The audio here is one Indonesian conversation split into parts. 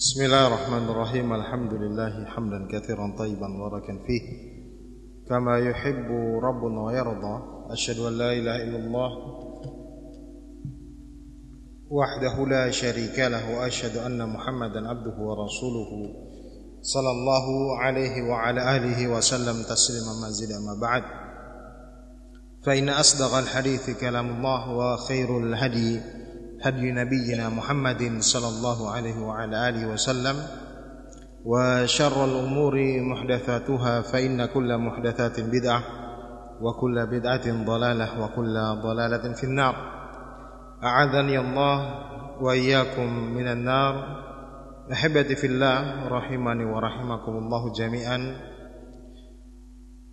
بسم الله الرحمن الرحيم الحمد لله حمدا كثيرا طيبا مباركا فيه كما يحب ربنا ويرضى أشهد أن لا إله إلا الله وحده لا شريك له وأشهد أن محمدا عبده ورسوله صلى الله عليه وعلى آله وسلم تسليما مزيدا ما بعد فإن أصدق الحديث كلام الله وخير الهدي هدي نبينا محمد صلى الله عليه وعلى آله وسلم وشر الأمور محدثاتها فإن كل محدثات بدعة وكل بدعة ضلالة وكل ضلالة في النار. أعاذني الله وإياكم من النار. أحبتي في الله رحمني ورحمكم الله جميعا.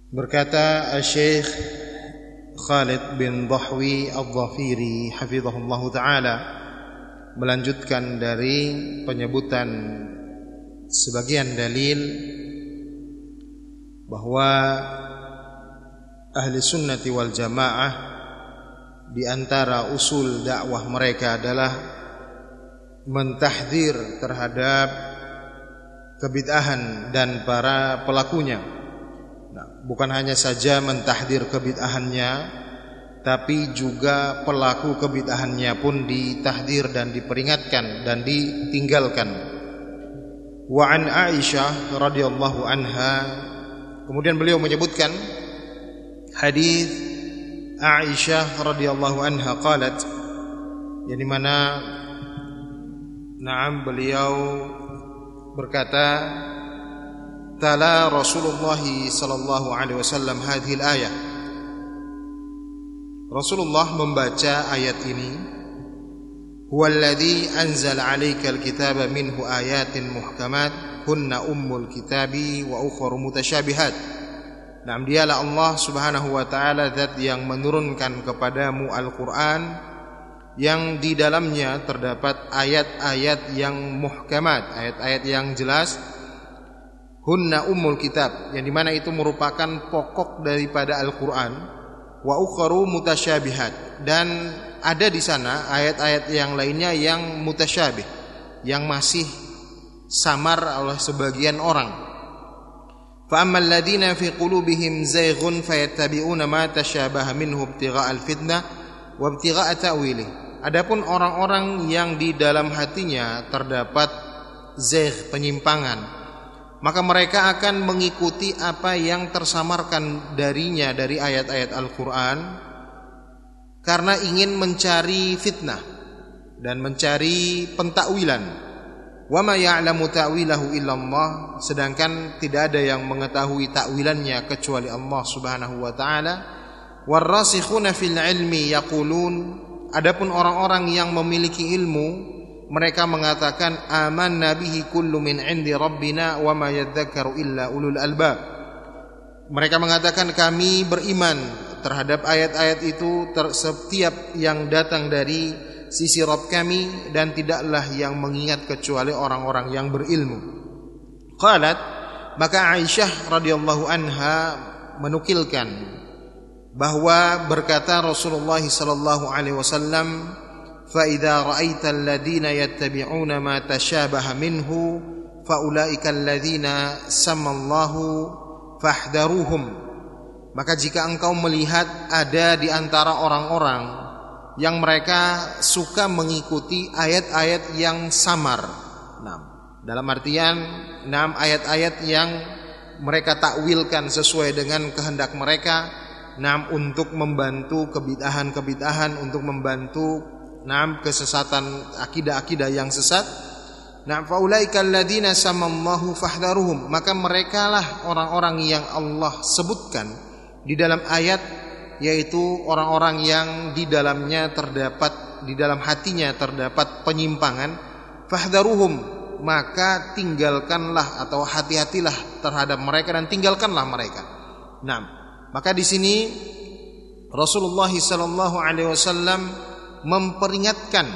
berkata Syekh Khalid bin Dhahwi Al-Dhafiri Hafizahullah Ta'ala Melanjutkan dari penyebutan sebagian dalil Bahwa Ahli sunnati wal jamaah Di antara usul dakwah mereka adalah Mentahdir terhadap Kebid'ahan dan para pelakunya bukan hanya saja mentahdir kebid'ahannya tapi juga pelaku kebid'ahannya pun ditahdir dan diperingatkan dan ditinggalkan. Wa an Aisyah radhiyallahu anha kemudian beliau menyebutkan hadis Aisyah radhiyallahu anha qalat yang di mana Naam beliau berkata tala Rasulullah sallallahu alaihi wasallam hadhil ayat Rasulullah membaca ayat ini Huwallazi anzala 'alaikal kitaba minhu ayatin muhkamat kunna ummul kitabi wa ukhra mutasyabihat Naam dialah Allah Subhanahu wa taala zat yang menurunkan kepadamu Al-Qur'an yang di dalamnya terdapat ayat-ayat yang muhkamat, ayat-ayat yang jelas hunna ummul kitab yang di mana itu merupakan pokok daripada Al-Quran wa ukharu mutasyabihat. Dan ada di sana ayat-ayat yang lainnya yang mutasyabih yang masih samar oleh sebagian orang. Ladina fi qulubihim zayghun fayattabi'una ma tasyabaha minhu ibtigha'al fitnah wa ibtigha'a ta'wilih. Adapun orang-orang yang di dalam hatinya terdapat zaygh penyimpangan maka mereka akan mengikuti apa yang tersamarkan darinya dari ayat-ayat Al-Quran karena ingin mencari fitnah dan mencari pentakwilan. Wa ma ya'lamu ta'wilahu illallah sedangkan tidak ada yang mengetahui takwilannya kecuali Allah Subhanahu wa taala. Warasikhuna fil ilmi yaqulun adapun orang-orang yang memiliki ilmu mereka mengatakan aman nabihi kullu min indi rabbina wa ma yadzakkaru illa ulul albab. Mereka mengatakan kami beriman terhadap ayat-ayat itu setiap yang datang dari sisi Rabb kami dan tidaklah yang mengingat kecuali orang-orang yang berilmu. Qalat maka Aisyah radhiyallahu anha menukilkan bahwa berkata Rasulullah sallallahu alaihi wasallam فإذا رأيت الذين يتبعون ما تشابه منه فأولئك الذين سمى الله فاحذروهم maka jika engkau melihat ada di antara orang-orang yang mereka suka mengikuti ayat-ayat yang samar. Nah, dalam artian enam ayat-ayat yang mereka takwilkan sesuai dengan kehendak mereka, enam untuk membantu kebidahan-kebidahan, untuk membantu Naam kesesatan akidah-akidah yang sesat. Naam faulaika alladziina samallahu fahdharuhum. Maka merekalah orang-orang yang Allah sebutkan di dalam ayat yaitu orang-orang yang di dalamnya terdapat di dalam hatinya terdapat penyimpangan fahdharuhum maka tinggalkanlah atau hati-hatilah terhadap mereka dan tinggalkanlah mereka. Nah, maka di sini Rasulullah sallallahu alaihi wasallam memperingatkan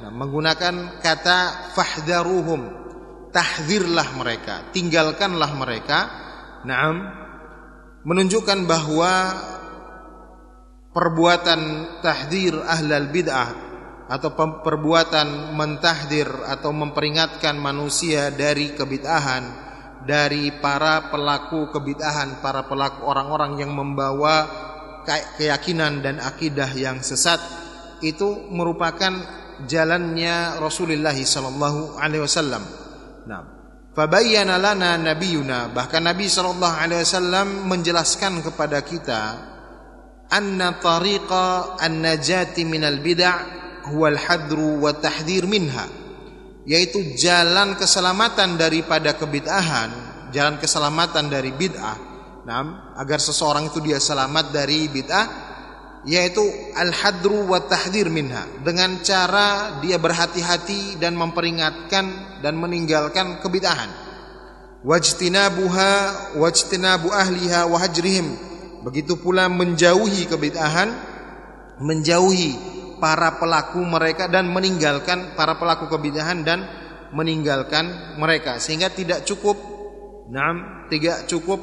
nah, menggunakan kata fahdharuhum tahdzirlah mereka tinggalkanlah mereka. Naam. Menunjukkan bahwa perbuatan tahdzir ahlal bid'ah atau perbuatan mentahdir atau memperingatkan manusia dari kebid'ahan dari para pelaku kebid'ahan, para pelaku orang-orang yang membawa keyakinan dan akidah yang sesat itu merupakan jalannya Rasulullah sallallahu alaihi wasallam. Nah, fabayyana lana nabiyuna. Bahkan Nabi sallallahu alaihi wasallam menjelaskan kepada kita anna tariqa an-najati minal bid'ah huwal hadru wa tahdhir minha. Yaitu jalan keselamatan daripada kebid'ahan jalan keselamatan dari bid'ah. Nah, agar seseorang itu dia selamat dari bid'ah yaitu al-hadru wa tahdhir minha. Dengan cara dia berhati-hati dan memperingatkan dan meninggalkan kebid'ahan. Wajtinabuha wajtinabu ahliha wa hajrihim. Begitu pula menjauhi kebid'ahan menjauhi para pelaku mereka dan meninggalkan para pelaku kebidahan dan meninggalkan mereka. Sehingga tidak cukup enam tidak cukup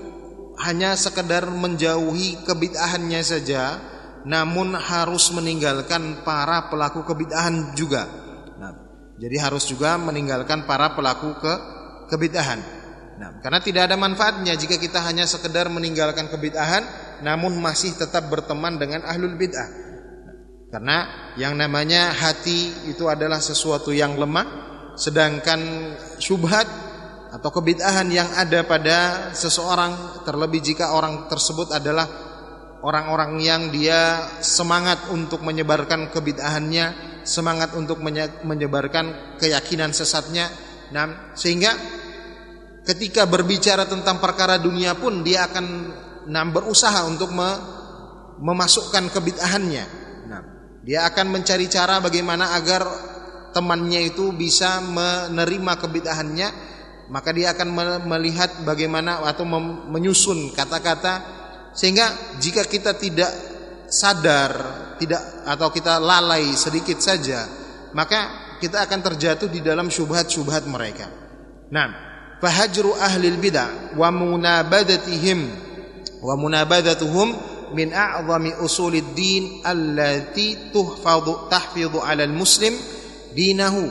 hanya sekedar menjauhi kebid'ahannya saja namun harus meninggalkan para pelaku kebid'ahan juga. Nah, jadi harus juga meninggalkan para pelaku ke kebid'ahan. Nah, karena tidak ada manfaatnya jika kita hanya sekedar meninggalkan kebid'ahan namun masih tetap berteman dengan ahlul bid'ah. Karena yang namanya hati itu adalah sesuatu yang lemah sedangkan syubhat atau kebid'ahan yang ada pada seseorang terlebih jika orang tersebut adalah orang-orang yang dia semangat untuk menyebarkan kebid'ahannya, semangat untuk menyebarkan keyakinan sesatnya. Nah, sehingga ketika berbicara tentang perkara dunia pun dia akan nah, berusaha untuk memasukkan kebid'ahannya. Dia akan mencari cara bagaimana agar temannya itu bisa menerima kebidahannya, maka dia akan melihat bagaimana atau menyusun kata-kata sehingga jika kita tidak sadar, tidak atau kita lalai sedikit saja, maka kita akan terjatuh di dalam syubhat-syubhat mereka. Nah, fahajru ahli bidah wa munabadatihim wa munabadatuhum min a'zami usulid din allati tuhfadhu tahfidhu 'ala al-muslim dinahu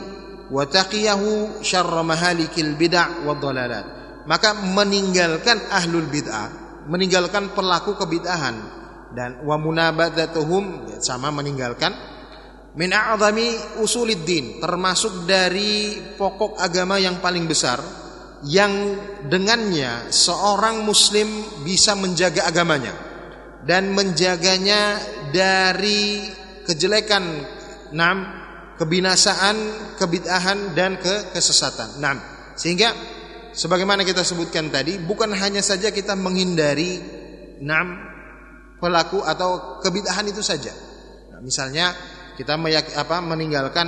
wa taqiyahu syarra mahalikil bid'ah wa dhalalat maka meninggalkan ahlul bid'ah meninggalkan pelaku kebid'ahan. Dan wa munabadatuhum sama meninggalkan min a'zami usulid din termasuk dari pokok agama yang paling besar yang dengannya seorang muslim bisa menjaga agamanya dan menjaganya dari kejelekan enam kebinasaan kebid'ahan dan ke kesesatan. Enam sehingga sebagaimana kita sebutkan tadi bukan hanya saja kita menghindari enam pelaku atau kebid'ahan itu saja. Nah, misalnya kita meyak, apa meninggalkan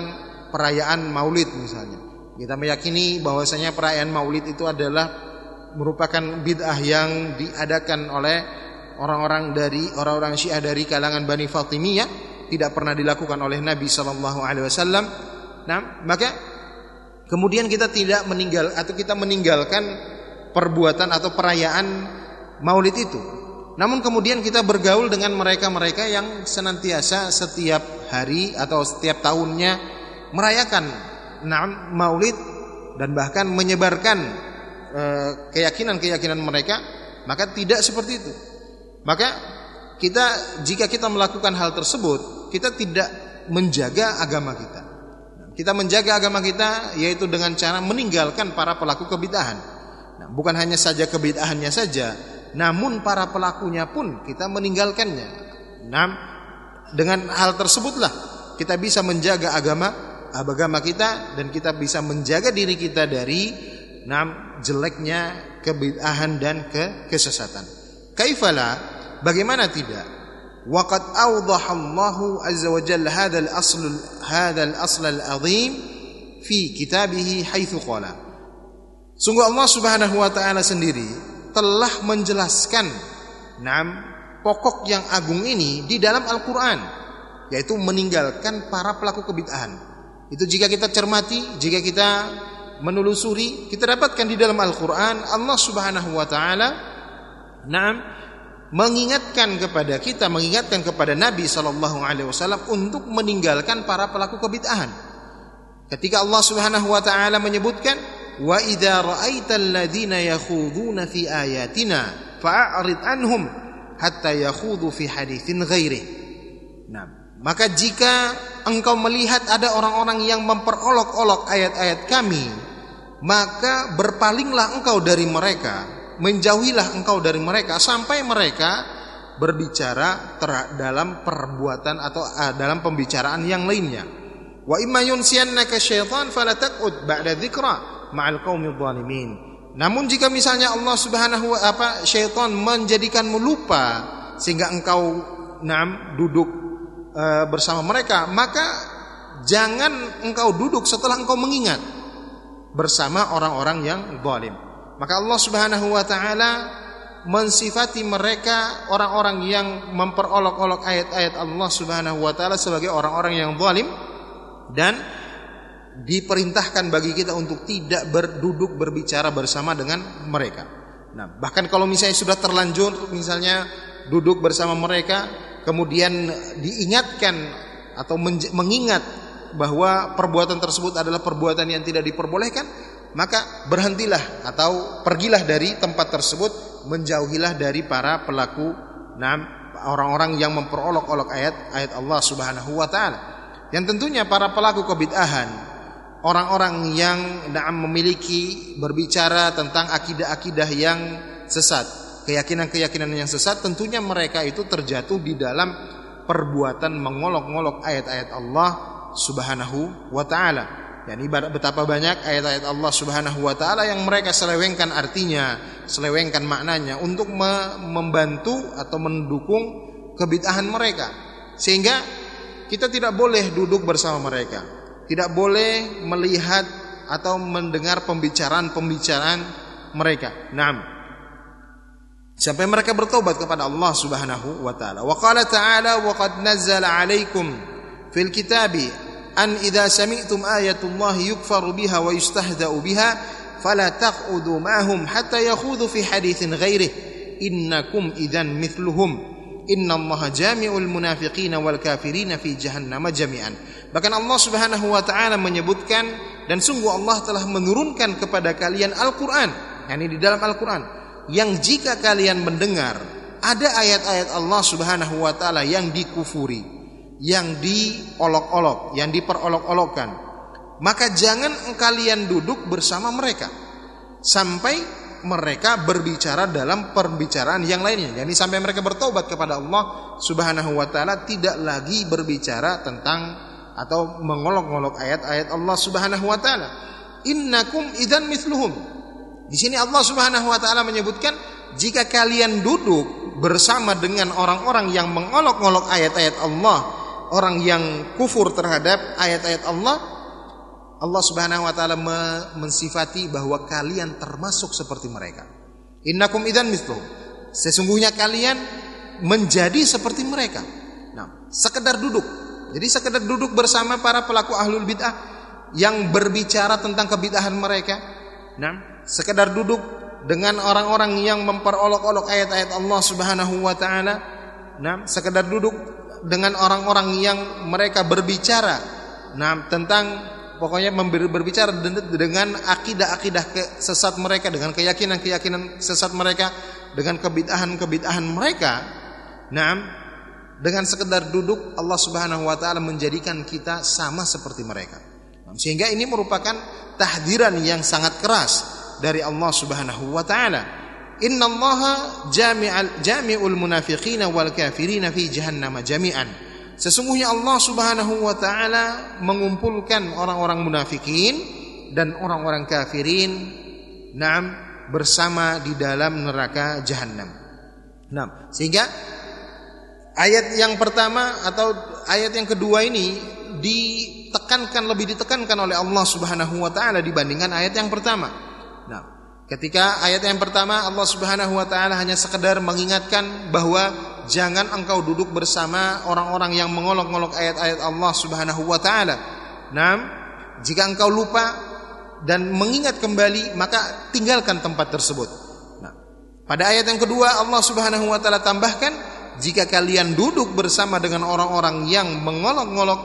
perayaan Maulid misalnya. Kita meyakini bahwasanya perayaan Maulid itu adalah merupakan bid'ah yang diadakan oleh orang-orang dari orang-orang Syiah dari kalangan Bani Fatimiyah. Tidak pernah dilakukan oleh Nabi sallallahu alaihi wasallam. Nah, maka kemudian kita tidak meninggal atau kita meninggalkan perbuatan atau perayaan Maulid itu. Namun kemudian kita bergaul dengan mereka-mereka yang senantiasa setiap hari atau setiap tahunnya merayakan Maulid dan bahkan menyebarkan eh, keyakinan-keyakinan mereka, maka tidak seperti itu. Maka kita jika kita melakukan hal tersebut, kita tidak menjaga agama kita. Kita menjaga agama kita yaitu dengan cara meninggalkan para pelaku kebidahan. Nah, bukan hanya saja kebidahannya saja, namun para pelakunya pun kita meninggalkannya. Nah, dengan hal tersebutlah kita bisa menjaga agama agama kita dan kita bisa menjaga diri kita dari nam jeleknya kebidahan dan ke kesesatan. Kaifala Bagaimana tidak? Awdaha Allah azza wa jalla hadzal asl hadzal asl al-azim fi kitabih haitsu qala. Sungguh Allah Subhanahu wa taala sendiri telah menjelaskan enam pokok yang agung ini di dalam Al-Qur'an yaitu meninggalkan para pelaku kebid'ahan. Itu jika kita cermati, jika kita menelusuri, kita dapatkan di dalam Al-Qur'an Allah Subhanahu wa taala enam mengingatkan kepada kita, mengingatkan kepada Nabi Shallallahu Alaihi Wasallam untuk meninggalkan para pelaku kebid'ahan. Ketika Allah Subhanahu Wa Taala menyebutkan, wa idza ra'aital ladzina yakhuduna fi ayatina fa'rid anhum hatta yakhudhu fi haditsin ghairi. Nah, maka jika engkau melihat ada orang-orang yang memperolok-olok ayat-ayat kami, maka berpalinglah engkau dari mereka, menjauhilah engkau dari mereka sampai mereka berbicara dalam perbuatan atau uh, dalam pembicaraan yang lainnya. Wa imma yunsiyannaka syaitan fala taqud ba'da dzikra ma'al qaumil zalimin. Namun jika misalnya Allah Subhanahu wa apa syaitan menjadikanmu lupa sehingga engkau nam duduk e, bersama mereka, maka jangan engkau duduk setelah engkau mengingat bersama orang-orang yang zalim. Maka Allah Subhanahu wa taala mensifati mereka orang-orang yang memperolok-olok ayat-ayat Allah Subhanahu wa taala sebagai orang-orang yang zalim dan diperintahkan bagi kita untuk tidak berduduk berbicara bersama dengan mereka. Nah, bahkan kalau misalnya sudah terlanjur misalnya duduk bersama mereka kemudian diingatkan atau mengingat bahwa perbuatan tersebut adalah perbuatan yang tidak diperbolehkan, maka berhentilah atau pergilah dari tempat tersebut, menjauhilah dari para pelaku orang-orang yang memperolok-olok ayat-ayat Allah Subhanahu wa taala. Yang tentunya para pelaku kebid'ahan orang-orang yang memiliki berbicara tentang akidah-akidah yang sesat, keyakinan-keyakinan yang sesat, tentunya mereka itu terjatuh di dalam perbuatan mengolok-olok ayat-ayat Allah Subhanahu wa taala. Yani betapa banyak ayat-ayat Allah Subhanahu wa taala yang mereka selewengkan artinya, selewengkan maknanya untuk membantu atau mendukung kebid'ahan mereka. Sehingga kita tidak boleh duduk bersama mereka tidak boleh melihat atau mendengar pembicaraan-pembicaraan mereka. Naam. Sampai mereka bertobat kepada Allah Subhanahu wa taala. Wa qala ta'ala wa qad nazzala 'alaikum fil kitabi an idza sami'tum ayatullahi yukfaru biha wa yustahda'u biha fala taq'udu ma'hum hatta yakhudhu fi haditsin ghairihi. Innakum idzan mithluhum. Inna Allah jami'ul munafiqina wal kafirina fi jahannam jami'an. Bahkan Allah Subhanahu wa taala menyebutkan dan sungguh Allah telah menurunkan kepada kalian Al-Qur'an, yakni di dalam Al-Qur'an, yang jika kalian mendengar ada ayat-ayat Allah Subhanahu wa taala yang dikufuri, yang diolok-olok, yang diperolok-olokkan, maka jangan kalian duduk bersama mereka sampai mereka berbicara dalam perbicaraan yang lainnya. Jadi sampai mereka bertobat kepada Allah Subhanahu wa taala tidak lagi berbicara tentang atau mengolok-olok ayat-ayat Allah Subhanahu wa taala. Innakum idzan mithluhum. Di sini Allah Subhanahu wa taala menyebutkan jika kalian duduk bersama dengan orang-orang yang mengolok-olok ayat-ayat Allah, orang yang kufur terhadap ayat-ayat Allah, Allah Subhanahu wa taala mensifati bahwa kalian termasuk seperti mereka. Innakum idzan mithluhum. Sesungguhnya kalian menjadi seperti mereka. Nah, sekedar duduk. Jadi sekedar duduk bersama para pelaku ahlul bid'ah yang berbicara tentang kebid'ahan mereka. Nah, sekedar duduk dengan orang-orang yang memperolok-olok ayat-ayat Allah Subhanahu wa taala. Nah, sekedar duduk dengan orang-orang yang mereka berbicara nah tentang pokoknya berbicara dengan akidah-akidah sesat mereka, dengan keyakinan-keyakinan sesat mereka, dengan kebid'ahan-kebid'ahan mereka. Nah, dengan sekedar duduk Allah Subhanahu wa taala menjadikan kita sama seperti mereka. Sehingga ini merupakan tahdiran yang sangat keras dari Allah Subhanahu wa taala. Innallaha jami'al jami'ul munafiqina wal kafirina fi jahannam jami'an. Sesungguhnya Allah Subhanahu wa taala mengumpulkan orang-orang munafikin dan orang-orang kafirin naam bersama di dalam neraka jahanam. Nah, sehingga ayat yang pertama atau ayat yang kedua ini ditekankan lebih ditekankan oleh Allah Subhanahu wa taala dibandingkan ayat yang pertama. Nah, ketika ayat yang pertama Allah Subhanahu wa taala hanya sekedar mengingatkan bahwa jangan engkau duduk bersama orang-orang yang mengolok-olok ayat-ayat Allah Subhanahu wa taala. Naam, jika engkau lupa dan mengingat kembali, maka tinggalkan tempat tersebut. Nah, Pada ayat yang kedua Allah Subhanahu wa taala tambahkan jika kalian duduk bersama dengan orang-orang yang mengolok-olok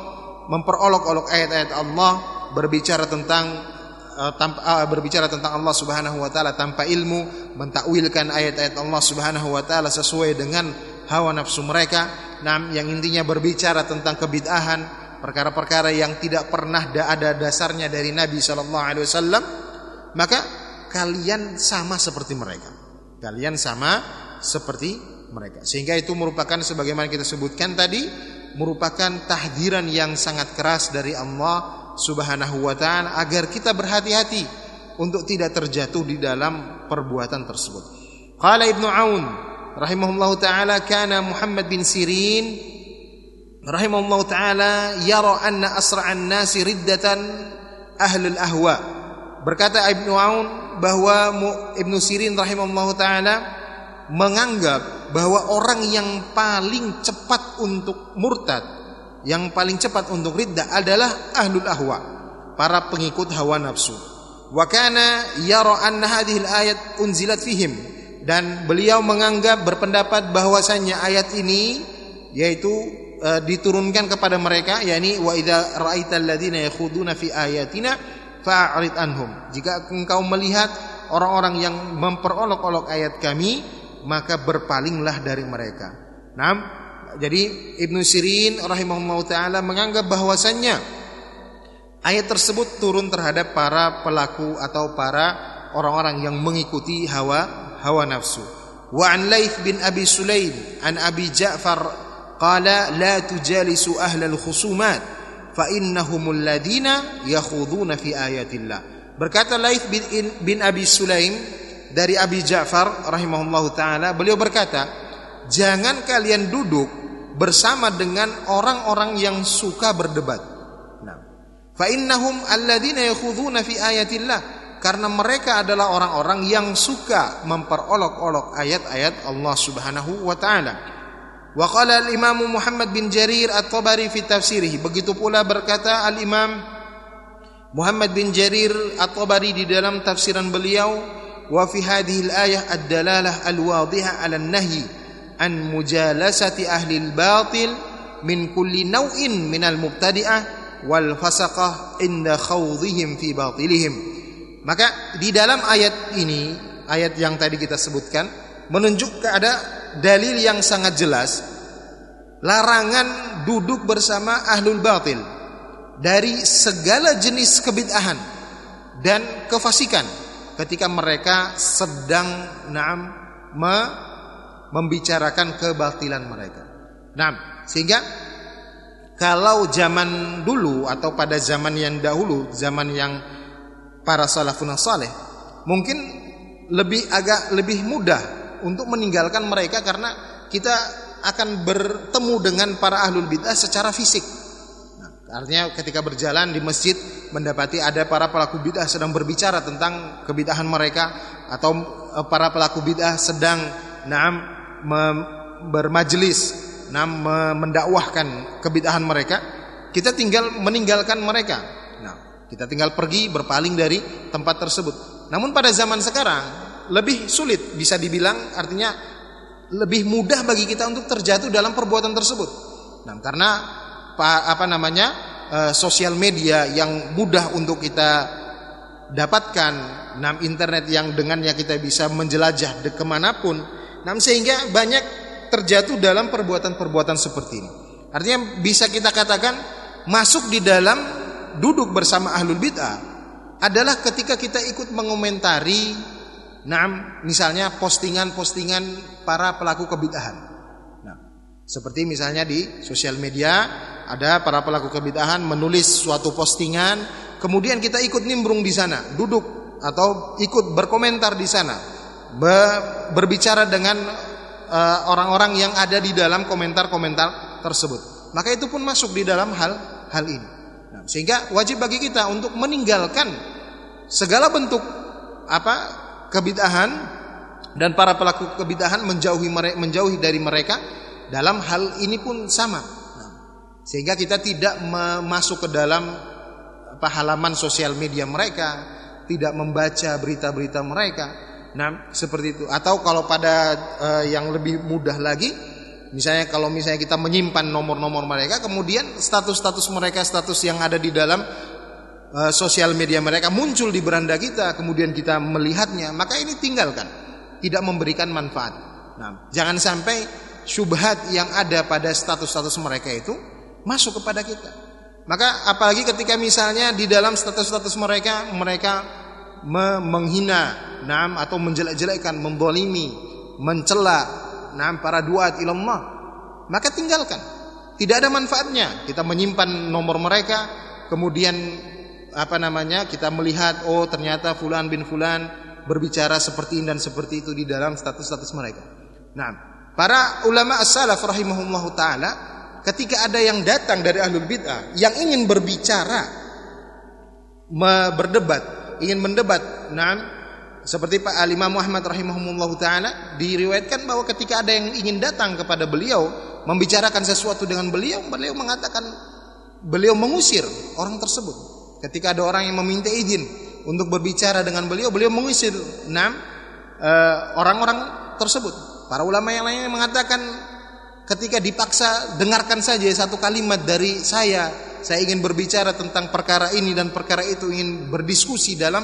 memperolok-olok ayat-ayat Allah berbicara tentang uh, berbicara tentang Allah Subhanahu wa taala tanpa ilmu mentakwilkan ayat-ayat Allah Subhanahu wa taala sesuai dengan hawa nafsu mereka nah, yang intinya berbicara tentang kebid'ahan perkara-perkara yang tidak pernah ada dasarnya dari Nabi Shallallahu alaihi wasallam maka kalian sama seperti mereka Kalian sama seperti mereka. Sehingga itu merupakan sebagaimana kita sebutkan tadi merupakan tahdiran yang sangat keras dari Allah Subhanahu wa taala agar kita berhati-hati untuk tidak terjatuh di dalam perbuatan tersebut. Qala Ibnu Aun rahimahullahu taala kana Muhammad bin Sirin rahimahullahu taala yara anna asra'an nasi riddatan ahlul ahwa. Berkata Ibnu Aun bahwa Ibnu Sirin rahimahullah taala menganggap bahwa orang yang paling cepat untuk murtad, yang paling cepat untuk riddah adalah ahlul ahwa, para pengikut hawa nafsu. Wa kana yara anna hadhihi ayat unzilat fihim dan beliau menganggap berpendapat bahwasanya ayat ini yaitu uh, diturunkan kepada mereka yakni wa idza ra'aital ladzina yakhuduna fi ayatina fa'rid anhum. Jika engkau melihat orang-orang yang memperolok-olok ayat kami, maka berpalinglah dari mereka. Nah, jadi Ibnu Sirin rahimahullah taala menganggap bahwasannya ayat tersebut turun terhadap para pelaku atau para orang-orang yang mengikuti hawa hawa nafsu. Wa an Laith bin Abi Sulaim an Abi Ja'far qala la tujalisu ahlal khusumat fa innahumul ladina yakhuduna fi ayatillah. Berkata Laith bin, bin Abi Sulaim dari Abi Ja'far rahimahullahu taala, beliau berkata, "Jangan kalian duduk bersama dengan orang-orang yang suka berdebat." Nah, fa innahum alladina yakhuduna fi ayatillah. Karena mereka adalah orang-orang yang suka memperolok-olok ayat-ayat Allah Subhanahu wa taala. Wa qala al-Imam Muhammad bin Jarir At-Tabari fi tafsirih. Begitu pula berkata al-Imam Muhammad bin Jarir At-Tabari di dalam tafsiran beliau wa fi hadhihi al-ayah ad-dalalah al-wadihah 'ala an-nahy an mujalasati ahli al-batil min kulli naw'in min al-mubtadi'ah wal fasaqah inda khawdihim fi batilihim. Maka di dalam ayat ini, ayat yang tadi kita sebutkan menunjukkan ada dalil yang sangat jelas larangan duduk bersama ahlul batil dari segala jenis kebid'ahan dan kefasikan ketika mereka sedang naam me, membicarakan kebatilan mereka. Nah, sehingga kalau zaman dulu atau pada zaman yang dahulu, zaman yang para salafun saleh, mungkin lebih agak lebih mudah untuk meninggalkan mereka karena kita akan bertemu dengan para ahlul bid'ah secara fisik. Nah, artinya ketika berjalan di masjid mendapati ada para pelaku bid'ah sedang berbicara tentang kebid'ahan mereka atau eh, para pelaku bid'ah sedang naam bermajlis, naam mendakwahkan kebid'ahan mereka, kita tinggal meninggalkan mereka. Nah, kita tinggal pergi berpaling dari tempat tersebut. Namun pada zaman sekarang lebih sulit bisa dibilang artinya lebih mudah bagi kita untuk terjatuh dalam perbuatan tersebut. Nah, karena apa namanya e, sosial media yang mudah untuk kita dapatkan, nah internet yang dengannya kita bisa menjelajah de ke mana pun, nah sehingga banyak terjatuh dalam perbuatan-perbuatan seperti ini. Artinya bisa kita katakan masuk di dalam duduk bersama ahlul bid'ah adalah ketika kita ikut mengomentari Nah, misalnya postingan-postingan para pelaku kebid'ahan. Nah, seperti misalnya di sosial media ada para pelaku kebid'ahan menulis suatu postingan, kemudian kita ikut nimbrung di sana, duduk atau ikut berkomentar di sana, berbicara dengan eh, orang-orang yang ada di dalam komentar-komentar tersebut. Maka itu pun masuk di dalam hal hal ini. Nah, sehingga wajib bagi kita untuk meninggalkan segala bentuk apa kebid'ahan dan para pelaku kebid'ahan menjauhi mereka menjauhi dari mereka dalam hal ini pun sama. Nah, sehingga kita tidak masuk ke dalam apa halaman sosial media mereka, tidak membaca berita-berita mereka. Nah, seperti itu. Atau kalau pada uh, yang lebih mudah lagi, misalnya kalau misalnya kita menyimpan nomor-nomor mereka, kemudian status-status mereka, status yang ada di dalam uh, sosial media mereka muncul di beranda kita, kemudian kita melihatnya, maka ini tinggalkan. Tidak memberikan manfaat. Nah, jangan sampai syubhat yang ada pada status-status mereka itu masuk kepada kita. Maka apalagi ketika misalnya di dalam status-status mereka mereka menghina, nam atau menjelek-jelekkan, membolimi, mencela, nam para duat ilallah, maka tinggalkan. Tidak ada manfaatnya. Kita menyimpan nomor mereka, kemudian apa namanya? Kita melihat oh ternyata fulan bin fulan berbicara seperti ini dan seperti itu di dalam status-status mereka. Nah, para ulama as-salaf rahimahumullah taala ketika ada yang datang dari ahlul bid'ah yang ingin berbicara berdebat ingin mendebat. Nah, seperti Pak Alimah Muhammad rahimahumullah taala diriwayatkan bahwa ketika ada yang ingin datang kepada beliau membicarakan sesuatu dengan beliau, beliau mengatakan beliau mengusir orang tersebut. Ketika ada orang yang meminta izin untuk berbicara dengan beliau, beliau mengusir enam eh, orang-orang tersebut. Para ulama yang lainnya mengatakan ketika dipaksa dengarkan saja satu kalimat dari saya saya ingin berbicara tentang perkara ini dan perkara itu ingin berdiskusi dalam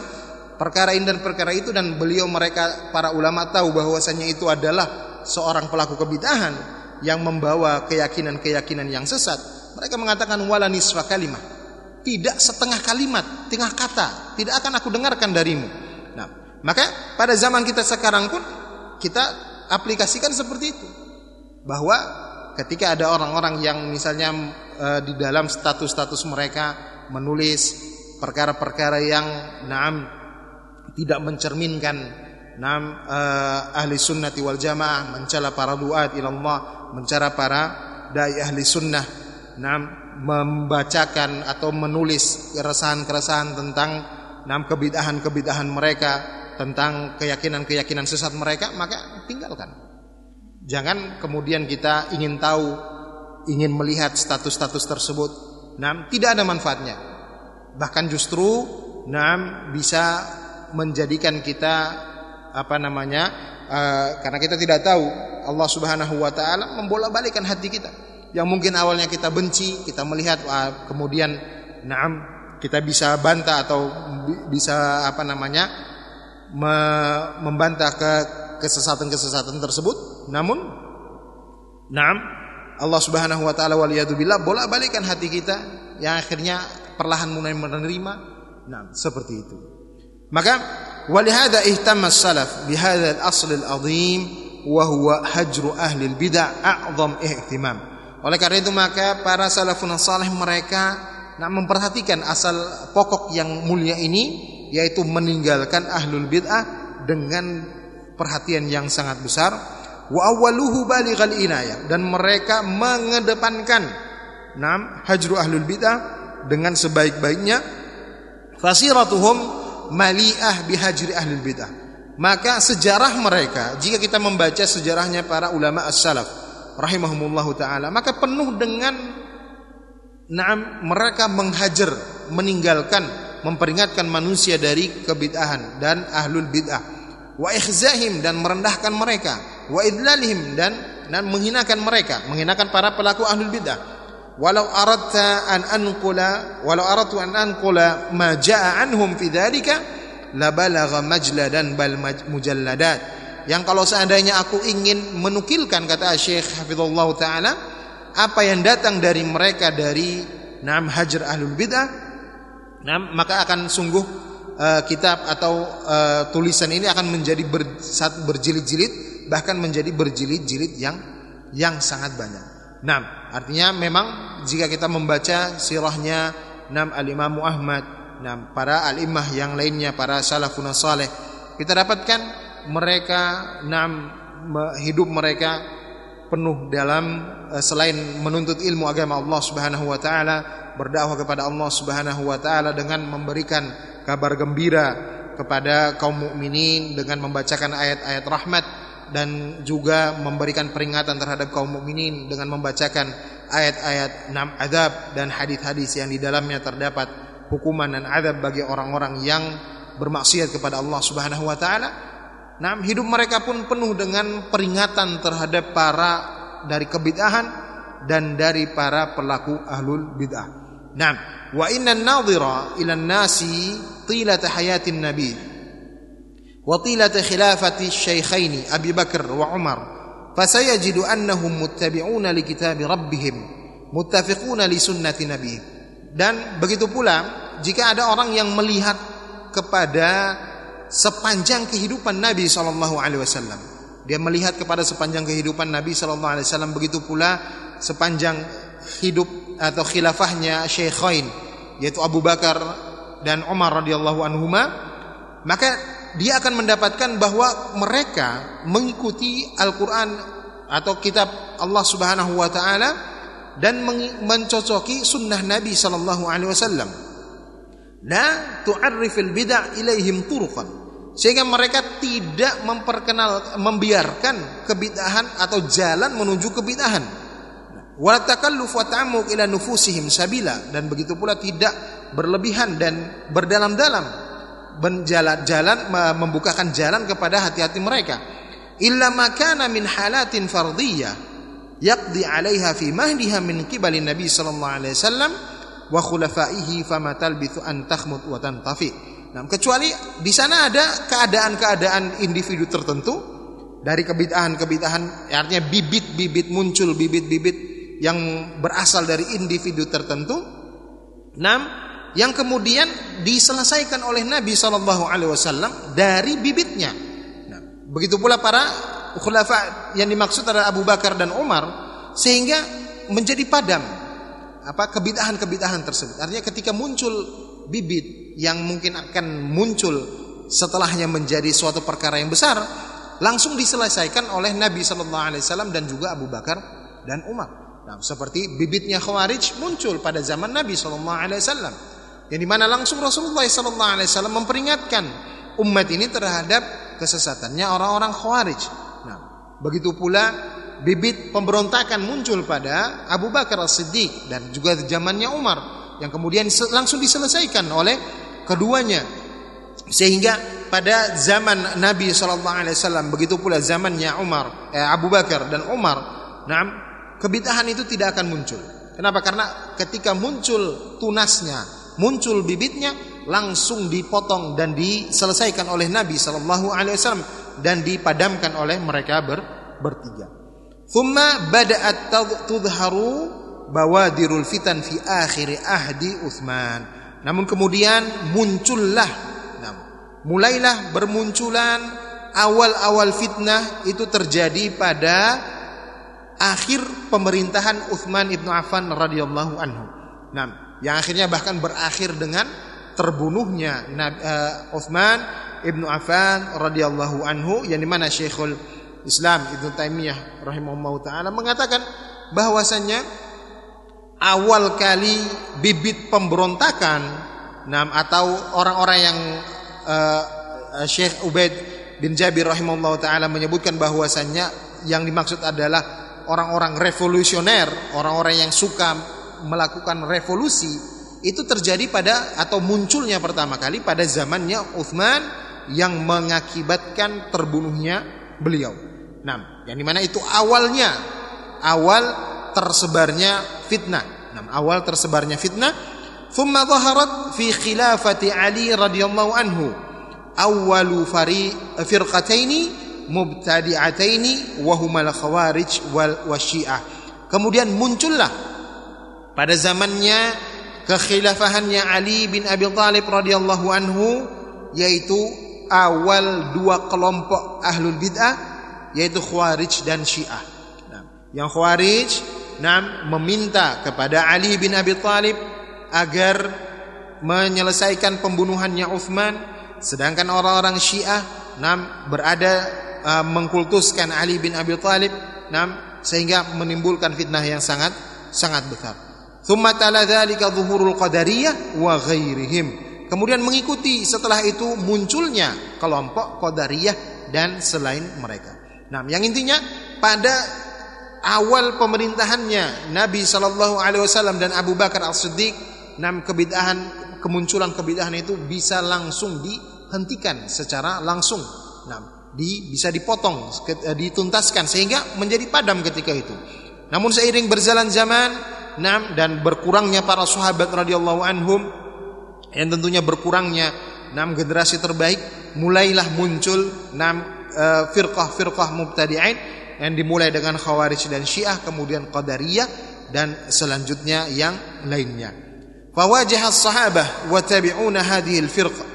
perkara ini dan perkara itu dan beliau mereka para ulama tahu bahwasanya itu adalah seorang pelaku kebidahan yang membawa keyakinan-keyakinan yang sesat. Mereka mengatakan wala nisfa kalimah. Tidak setengah kalimat tengah kata. Tidak akan aku dengarkan darimu. Nah maka pada zaman kita sekarang pun kita aplikasikan seperti itu. Bahwa ketika ada orang-orang yang misalnya uh, di dalam status-status mereka menulis perkara-perkara yang naam tidak mencerminkan. Naam uh, ahli sunnati wal jamaah mencela para duat ilallah mencela para dai ahli sunnah. Naam membacakan atau menulis keresahan-keresahan tentang naam kebidahan-kebidahan mereka tentang keyakinan-keyakinan sesat mereka maka tinggalkan. Jangan kemudian kita ingin tahu ingin melihat status-status tersebut, nah, tidak ada manfaatnya. Bahkan justru nah, bisa menjadikan kita apa namanya? Uh, karena kita tidak tahu Allah Subhanahu wa taala membolak-balikkan hati kita. Yang mungkin awalnya kita benci, kita melihat uh, kemudian nah, kita bisa bantah atau bisa apa namanya? Me membantah ke kesesatan-kesesatan tersebut. Namun, nah, Allah Subhanahu wa taala waliyadzubillah bolak-balikan hati kita yang akhirnya perlahan mulai menerima. Nah, seperti itu. Maka walihada ihtamma salaf bihadha al-asl al-azim wa huwa hajru ahli al-bid'ah a'zam ihtimam. Oleh karena itu maka para salafun salih mereka nak memperhatikan asal pokok yang mulia ini yaitu meninggalkan ahlul bid'ah dengan perhatian yang sangat besar wa awwaluhu balighal inayah. Dan mereka mengedepankan nam hajru ahlul bidah dengan sebaik-baiknya. Fasiratuhum mali'ah bihajri ahlul bidah. Maka sejarah mereka jika kita membaca sejarahnya para ulama as-salaf rahimahumullahu taala maka penuh dengan Naam mereka menghajar, meninggalkan, memperingatkan manusia dari kebid'ahan dan ahlul bid'ah. Wa ikhzahim dan merendahkan mereka wa idlalihim dan dan menghinakan mereka, menghinakan para pelaku ahlul bidah. Walau aradta an anqula walau aradtu an anqula ma jaa anhum fi dzalika la balagha majladan bal mujalladat. Yang kalau seandainya aku ingin menukilkan kata Syekh Hafizullah taala apa yang datang dari mereka dari nam hajar ahlul bidah nam maka akan sungguh uh, kitab atau uh, tulisan ini akan menjadi ber, berjilid-jilid bahkan menjadi berjilid-jilid yang yang sangat banyak. Nah, artinya memang jika kita membaca sirahnya Nam al-Imam Ahmad, nam para al-imah yang lainnya para salafun saleh, kita dapatkan mereka nam hidup mereka penuh dalam eh, selain menuntut ilmu agama Allah Subhanahu wa taala, berdakwah kepada Allah Subhanahu wa taala dengan memberikan kabar gembira kepada kaum mukminin dengan membacakan ayat-ayat rahmat dan juga memberikan peringatan terhadap kaum mukminin dengan membacakan ayat-ayat enam adab dan hadis-hadis yang di dalamnya terdapat hukuman dan adab bagi orang-orang yang bermaksiat kepada Allah Subhanahu wa taala Nah, hidup mereka pun penuh dengan peringatan terhadap para dari kebid'ahan dan dari para pelaku ahlul bid'ah. Nah, wa inna an-nadhira ila an-nasi tilata hayatin nabi Abi Bakar wa Umar fasayajidu annahum muttabi'una li kitabi rabbihim muttafiquna li sunnati nabi dan begitu pula jika ada orang yang melihat kepada sepanjang kehidupan Nabi Shallallahu Alaihi Wasallam. Dia melihat kepada sepanjang kehidupan Nabi Shallallahu Alaihi Wasallam begitu pula sepanjang hidup atau khilafahnya Syekhain yaitu Abu Bakar dan Umar radhiyallahu anhuma maka dia akan mendapatkan bahwa mereka mengikuti Al-Qur'an atau kitab Allah Subhanahu wa taala dan mencocoki sunnah Nabi sallallahu alaihi wasallam. La tu'arrifil bid'ah ilaihim turuqan sehingga mereka tidak memperkenal membiarkan kebid'ahan atau jalan menuju kebid'ahan. Wa takalluf wa ta'ammuq ila nufusihim sabila. Dan begitu pula tidak berlebihan dan berdalam-dalam berjalan-jalan membukakan jalan kepada hati-hati mereka illa makana min halatin fardiyah yaqdi 'alaiha fi mahdiha min qibali nabi sallallahu alaihi wasallam wa khulafaihi fama talbithu an takhmut wa tantafi Nah, kecuali di sana ada keadaan-keadaan individu tertentu dari kebid'ahan-kebid'ahan artinya bibit-bibit muncul bibit-bibit yang berasal dari individu tertentu. Enam, yang kemudian diselesaikan oleh Nabi Shallallahu alaihi wasallam dari bibitnya. Nah, begitu pula para khulafa yang dimaksud adalah Abu Bakar dan Umar sehingga menjadi padam apa kebid'ahan-kebid'ahan tersebut. Artinya ketika muncul bibit yang mungkin akan muncul setelahnya menjadi suatu perkara yang besar langsung diselesaikan oleh Nabi Shallallahu Alaihi Wasallam dan juga Abu Bakar dan Umar. Nah, seperti bibitnya Khawarij muncul pada zaman Nabi Shallallahu Alaihi Wasallam, yang di mana langsung Rasulullah Wasallam memperingatkan umat ini terhadap kesesatannya orang-orang Khawarij. Nah, begitu pula bibit pemberontakan muncul pada Abu Bakar As-Siddiq dan juga zamannya Umar yang kemudian langsung diselesaikan oleh keduanya. Sehingga pada zaman Nabi Shallallahu Alaihi Wasallam begitu pula zamannya Umar eh, Abu Bakar dan Umar nah kebitahan itu tidak akan muncul. Kenapa? Karena ketika muncul tunasnya muncul bibitnya langsung dipotong dan diselesaikan oleh Nabi Shallallahu Alaihi Wasallam dan dipadamkan oleh mereka ber, bertiga. Thumma bada'at tudharu bawadirul fitan fi akhir ahdi Utsman. Namun kemudian muncullah nah, mulailah bermunculan awal-awal fitnah itu terjadi pada akhir pemerintahan Utsman ibnu Affan radhiyallahu anhu. Nah, yang akhirnya bahkan berakhir dengan terbunuhnya uh, Utsman ibnu Affan radhiyallahu anhu yang di mana Syekhul Islam Ibnu Taimiyah rahimahullah taala mengatakan bahwasannya awal kali bibit pemberontakan nam atau orang-orang yang uh, Syekh Ubaid bin Jabir rahimahullah taala menyebutkan bahwasannya yang dimaksud adalah orang-orang revolusioner, orang-orang yang suka melakukan revolusi itu terjadi pada atau munculnya pertama kali pada zamannya Uthman yang mengakibatkan terbunuhnya beliau. Nah, yang di mana itu awalnya awal tersebarnya fitnah. Nah, awal tersebarnya fitnah. Thumma dhaharat fi khilafati Ali radhiyallahu anhu awwalu fari firqataini mubtadi'ataini wa humal khawarij wal wasyiah. Kemudian muncullah pada zamannya kekhilafahannya Ali bin Abi Thalib radhiyallahu anhu yaitu awal dua kelompok ahlul bid'ah yaitu Khawarij dan Syiah. Yang Khawarij meminta kepada Ali bin Abi Thalib agar menyelesaikan pembunuhannya Uthman sedangkan orang-orang Syiah berada uh, mengkultuskan Ali bin Abi Thalib sehingga menimbulkan fitnah yang sangat sangat besar. Thumma tala dhuhurul qadariyah wa ghairihim. Kemudian mengikuti setelah itu munculnya kelompok qadariyah dan selain mereka. Nah, yang intinya pada awal pemerintahannya Nabi Shallallahu Alaihi Wasallam dan Abu Bakar Al Siddiq, enam kebid'ahan kemunculan kebid'ahan itu bisa langsung dihentikan secara langsung. Nah, di, bisa dipotong, eh, dituntaskan sehingga menjadi padam ketika itu. Namun seiring berjalan zaman, nam dan berkurangnya para sahabat radhiyallahu anhum yang tentunya berkurangnya enam generasi terbaik mulailah muncul enam uh, firqah-firqah mubtadi'in yang dimulai dengan Khawarij dan Syiah kemudian Qadariyah dan selanjutnya yang lainnya. Fawajah as-sahabah wa tabi'una hadhihi al-firqah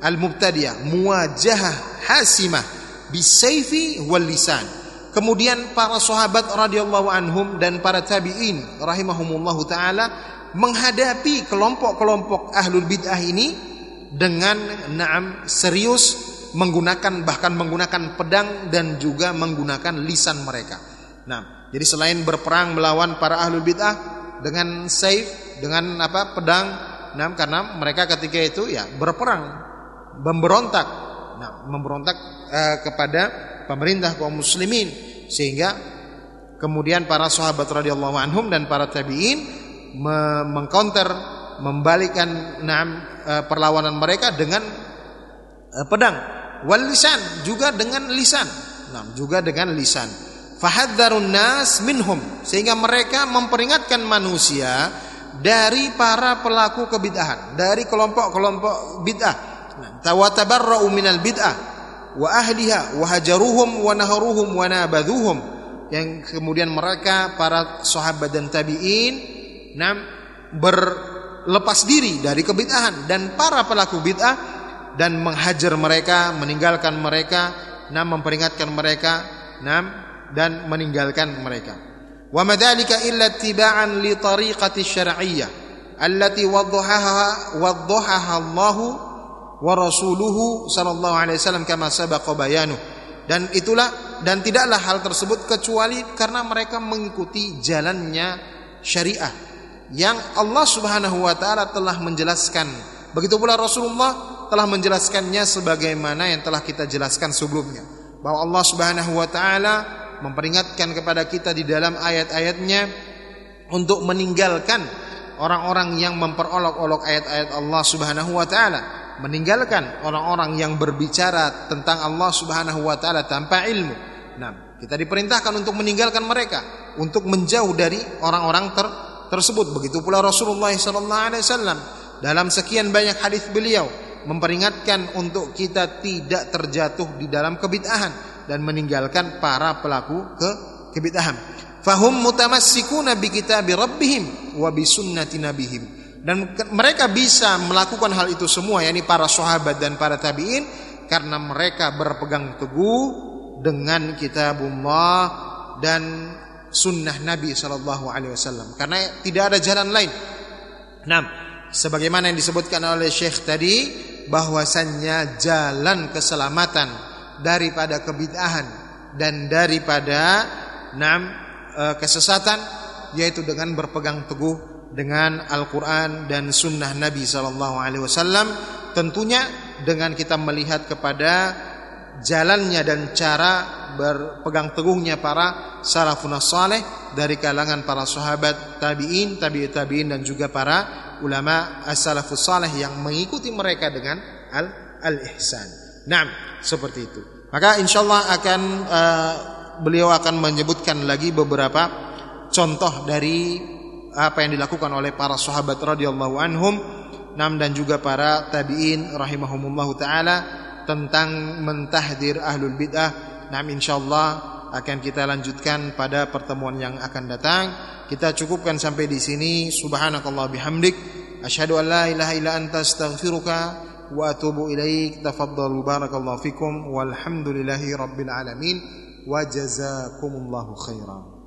al-mubtadi'ah muwajahah hasimah bisayfi wal lisan. Kemudian para sahabat radhiyallahu anhum dan para tabi'in rahimahumullahu taala menghadapi kelompok-kelompok ahlul bid'ah ini dengan naam serius menggunakan bahkan menggunakan pedang dan juga menggunakan lisan mereka. Nah, jadi selain berperang melawan para ahlul bid'ah dengan saif dengan apa pedang, nah karena mereka ketika itu ya berperang, memberontak, nah memberontak uh, kepada pemerintah kaum muslimin. Sehingga kemudian para sahabat radhiyallahu anhum dan para tabi'in mengcounter membalikan enam uh, perlawanan mereka dengan uh, pedang. Wal lisan juga dengan lisan. Juga dengan lisan. Fahadzarun nas minhum. Sehingga mereka memperingatkan manusia dari para pelaku kebid'ahan dari kelompok-kelompok bid'ah. Tawatabarra'u minal bid'ah wa ahliha wa hajaruhum wa naharuhum wa nabadhuhum yang kemudian mereka para sahabat dan tabi'in nah, berlepas diri dari kebid'ahan dan para pelaku bid'ah dan menghajar mereka, meninggalkan mereka, nah memperingatkan mereka, nah dan meninggalkan mereka. Wa madzalika illa tiba'an li tariqati syar'iyyah allati waddahaha waddahaha Allah wa rasuluhu sallallahu alaihi wasallam kama sabaqa bayanu. Dan itulah dan tidaklah hal tersebut kecuali karena mereka mengikuti jalannya syariah yang Allah Subhanahu wa taala telah menjelaskan. Begitu pula Rasulullah telah menjelaskannya sebagaimana yang telah kita jelaskan sebelumnya. Bahwa Allah Subhanahu wa taala memperingatkan kepada kita di dalam ayat-ayatnya untuk meninggalkan orang-orang yang memperolok-olok ayat-ayat Allah Subhanahu wa taala, meninggalkan orang-orang yang berbicara tentang Allah Subhanahu wa taala tanpa ilmu. Nah, kita diperintahkan untuk meninggalkan mereka, untuk menjauh dari orang-orang ter tersebut. Begitu pula Rasulullah sallallahu alaihi wasallam dalam sekian banyak hadis beliau memperingatkan untuk kita tidak terjatuh di dalam kebid'ahan dan meninggalkan para pelaku ke kebid'ahan. Fahum mutamassikuna bi kitabi rabbihim wa bi sunnati nabihim. Dan mereka bisa melakukan hal itu semua yakni para sahabat dan para tabi'in karena mereka berpegang teguh dengan kitabullah dan sunnah Nabi Shallallahu Alaihi Wasallam karena tidak ada jalan lain. Nah, sebagaimana yang disebutkan oleh Syekh tadi bahwasannya jalan keselamatan daripada kebid'ahan dan daripada enam e, kesesatan yaitu dengan berpegang teguh dengan Al-Quran dan Sunnah Nabi Sallallahu Alaihi Wasallam tentunya dengan kita melihat kepada jalannya dan cara berpegang teguhnya para salafun saleh dari kalangan para sahabat tabi'in, tabi'ut tabi'in dan juga para ulama as-salafus saleh yang mengikuti mereka dengan al-ihsan. Nah, seperti itu. Maka insyaallah akan uh, beliau akan menyebutkan lagi beberapa contoh dari apa yang dilakukan oleh para sahabat radhiyallahu anhum nam dan juga para tabi'in rahimahumullahu taala tentang mentahdir ahlul bid'ah. Nah, insyaallah akan kita lanjutkan pada pertemuan yang akan datang. Kita cukupkan sampai di sini. Subhanakallah bihamdik. Asyhadu an la ilaha illa anta astaghfiruka wa atubu ilaik. Barakallahu fikum walhamdulillahi rabbil alamin wa jazakumullahu khairan.